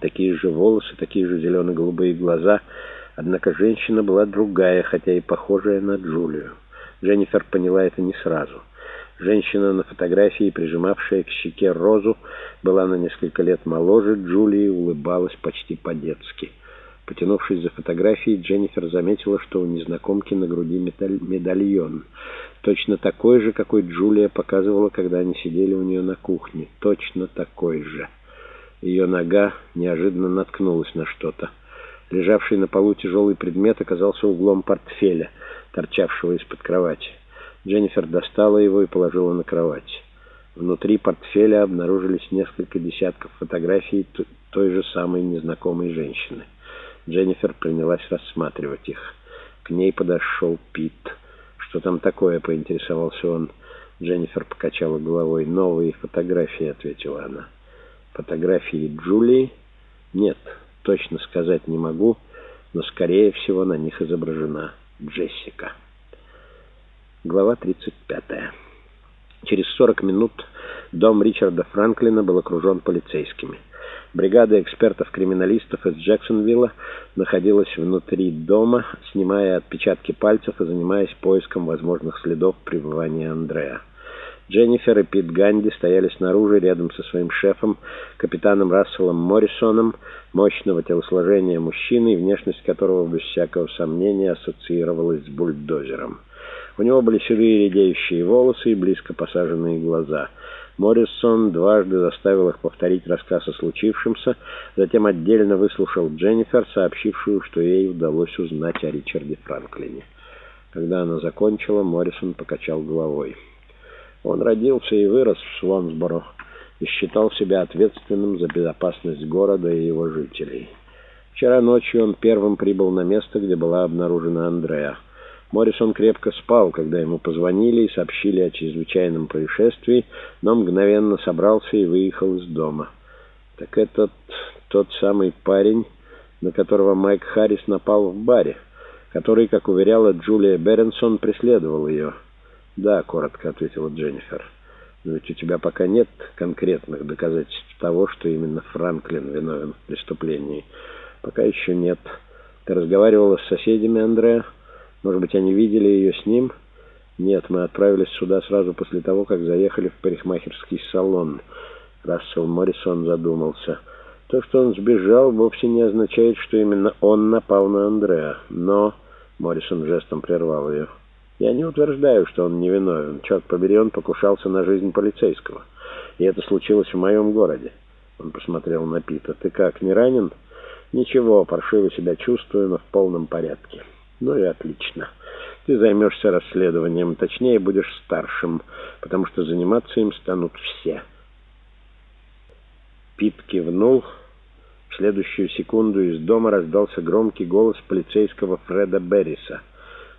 Такие же волосы, такие же зелено-голубые глаза. Однако женщина была другая, хотя и похожая на Джулию. Дженнифер поняла это не сразу. Женщина на фотографии, прижимавшая к щеке розу, была на несколько лет моложе Джулии и улыбалась почти по-детски. Потянувшись за фотографией, Дженнифер заметила, что у незнакомки на груди медальон. Точно такой же, какой Джулия показывала, когда они сидели у нее на кухне. Точно такой же. Ее нога неожиданно наткнулась на что-то. Лежавший на полу тяжелый предмет оказался углом портфеля, торчавшего из-под кровати. Дженнифер достала его и положила на кровать. Внутри портфеля обнаружились несколько десятков фотографий той же самой незнакомой женщины. Дженнифер принялась рассматривать их. К ней подошел Пит. «Что там такое?» — поинтересовался он. Дженнифер покачала головой. «Новые фотографии», — ответила она. «Фотографии Джулии?» «Нет, точно сказать не могу, но, скорее всего, на них изображена Джессика». Глава 35. Через 40 минут дом Ричарда Франклина был окружен полицейскими. Бригада экспертов-криминалистов из Джексонвилла находилась внутри дома, снимая отпечатки пальцев и занимаясь поиском возможных следов пребывания Андрея. Дженнифер и Пит Ганди стояли снаружи рядом со своим шефом, капитаном Расселом Моррисоном, мощного телосложения мужчины, внешность которого без всякого сомнения ассоциировалась с бульдозером. У него были седые редеющие волосы и близко посаженные глаза. Моррисон дважды заставил их повторить рассказ о случившемся, затем отдельно выслушал Дженнифер, сообщившую, что ей удалось узнать о Ричарде Франклине. Когда она закончила, Моррисон покачал головой. Он родился и вырос в Свонсборо и считал себя ответственным за безопасность города и его жителей. Вчера ночью он первым прибыл на место, где была обнаружена Андреа. Моррисон крепко спал, когда ему позвонили и сообщили о чрезвычайном происшествии, но мгновенно собрался и выехал из дома. Так этот тот самый парень, на которого Майк Харрис напал в баре, который, как уверяла Джулия Беренсон, преследовал ее. «Да», — коротко ответила Дженнифер. «Но ведь у тебя пока нет конкретных доказательств того, что именно Франклин виновен в преступлении». «Пока еще нет. Ты разговаривала с соседями, Андреа?» Может быть, они видели ее с ним? Нет, мы отправились сюда сразу после того, как заехали в парикмахерский салон. Рассел Моррисон задумался. То, что он сбежал, вовсе не означает, что именно он напал на Андреа. Но... Моррисон жестом прервал ее. Я не утверждаю, что он невиновен. Черт побери, он покушался на жизнь полицейского. И это случилось в моем городе. Он посмотрел на Пита. Ты как, не ранен? Ничего, паршиво себя чувствую, но в полном порядке. Ну и отлично. Ты займешься расследованием, точнее, будешь старшим, потому что заниматься им станут все. Пит кивнул. В следующую секунду из дома раздался громкий голос полицейского Фреда Берриса.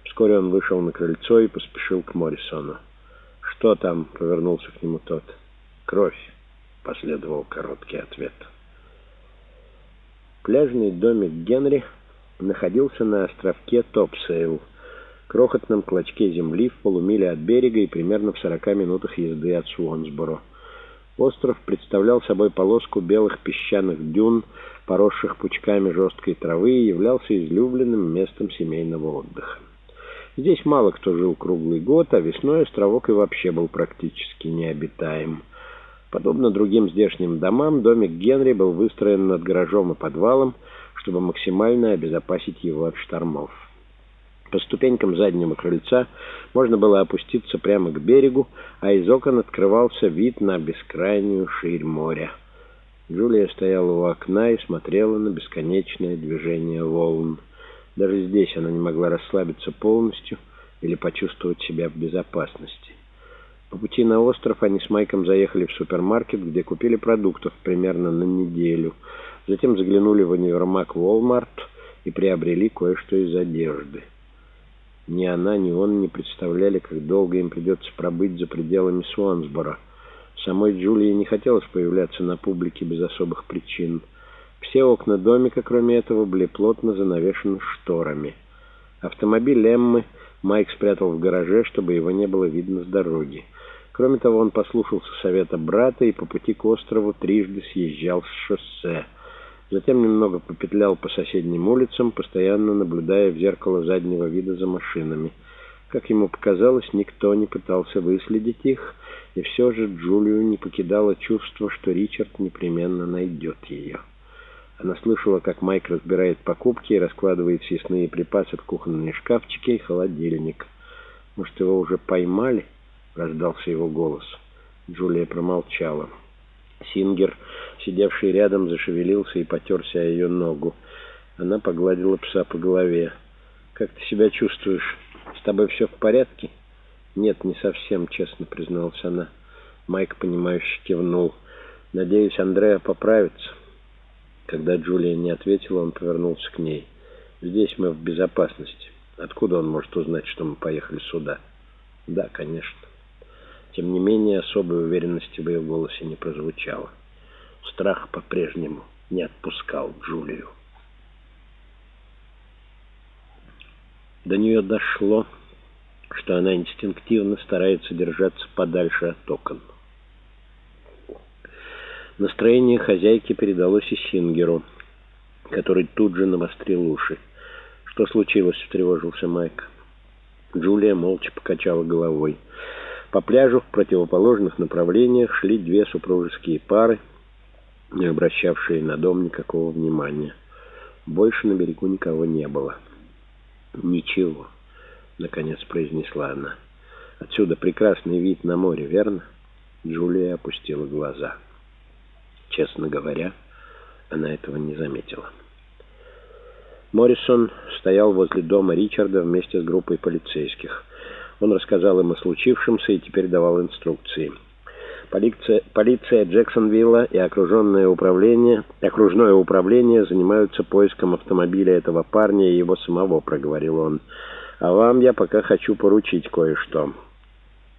Вскоре он вышел на крыльцо и поспешил к Моррисону. «Что там?» — повернулся к нему тот. «Кровь», — последовал короткий ответ. Пляжный домик Генри находился на островке Топсейл, крохотном клочке земли в полумиле от берега и примерно в 40 минутах езды от Суонсборо. Остров представлял собой полоску белых песчаных дюн, поросших пучками жесткой травы, и являлся излюбленным местом семейного отдыха. Здесь мало кто жил круглый год, а весной островок и вообще был практически необитаем. Подобно другим здешним домам, домик Генри был выстроен над гаражом и подвалом, чтобы максимально обезопасить его от штормов. По ступенькам заднего крыльца можно было опуститься прямо к берегу, а из окон открывался вид на бескрайнюю ширь моря. Джулия стояла у окна и смотрела на бесконечное движение волн. Даже здесь она не могла расслабиться полностью или почувствовать себя в безопасности. По пути на остров они с Майком заехали в супермаркет, где купили продуктов примерно на неделю – Затем заглянули в универмаг Walmart и приобрели кое-что из одежды. Ни она, ни он не представляли, как долго им придется пробыть за пределами Суансбора. Самой Джулии не хотелось появляться на публике без особых причин. Все окна домика, кроме этого, были плотно занавешены шторами. Автомобиль Эммы Майк спрятал в гараже, чтобы его не было видно с дороги. Кроме того, он послушался совета брата и по пути к острову трижды съезжал с шоссе. Затем немного попетлял по соседним улицам, постоянно наблюдая в зеркало заднего вида за машинами. Как ему показалось, никто не пытался выследить их, и все же Джулию не покидало чувство, что Ричард непременно найдет ее. Она слышала, как Майк разбирает покупки и раскладывает съестные припасы в кухонные шкафчики и холодильник. «Может, его уже поймали?» — раздался его голос. Джулия промолчала. Сингер, сидевший рядом, зашевелился и потерся о ее ногу. Она погладила пса по голове. «Как ты себя чувствуешь? С тобой все в порядке?» «Нет, не совсем», — честно призналась она. Майк, понимающе кивнул. «Надеюсь, Андреа поправится». Когда Джулия не ответила, он повернулся к ней. «Здесь мы в безопасности. Откуда он может узнать, что мы поехали сюда?» «Да, конечно». Тем не менее, особой уверенности в ее голосе не прозвучало. Страх по-прежнему не отпускал Джулию. До нее дошло, что она инстинктивно старается держаться подальше от окон. Настроение хозяйки передалось и Сингеру, который тут же навострил уши. «Что случилось?» — встревожился Майк. Джулия молча покачала головой. По пляжу в противоположных направлениях шли две супружеские пары, не обращавшие на дом никакого внимания. Больше на берегу никого не было. «Ничего», — наконец произнесла она. «Отсюда прекрасный вид на море, верно?» Джулия опустила глаза. Честно говоря, она этого не заметила. Моррисон стоял возле дома Ричарда вместе с группой полицейских. Он рассказал им о случившемся и теперь давал инструкции. Полиция, полиция Джексонвилла и окруженное управление, окружное управление занимаются поиском автомобиля этого парня и его самого, проговорил он. А вам я пока хочу поручить кое-что.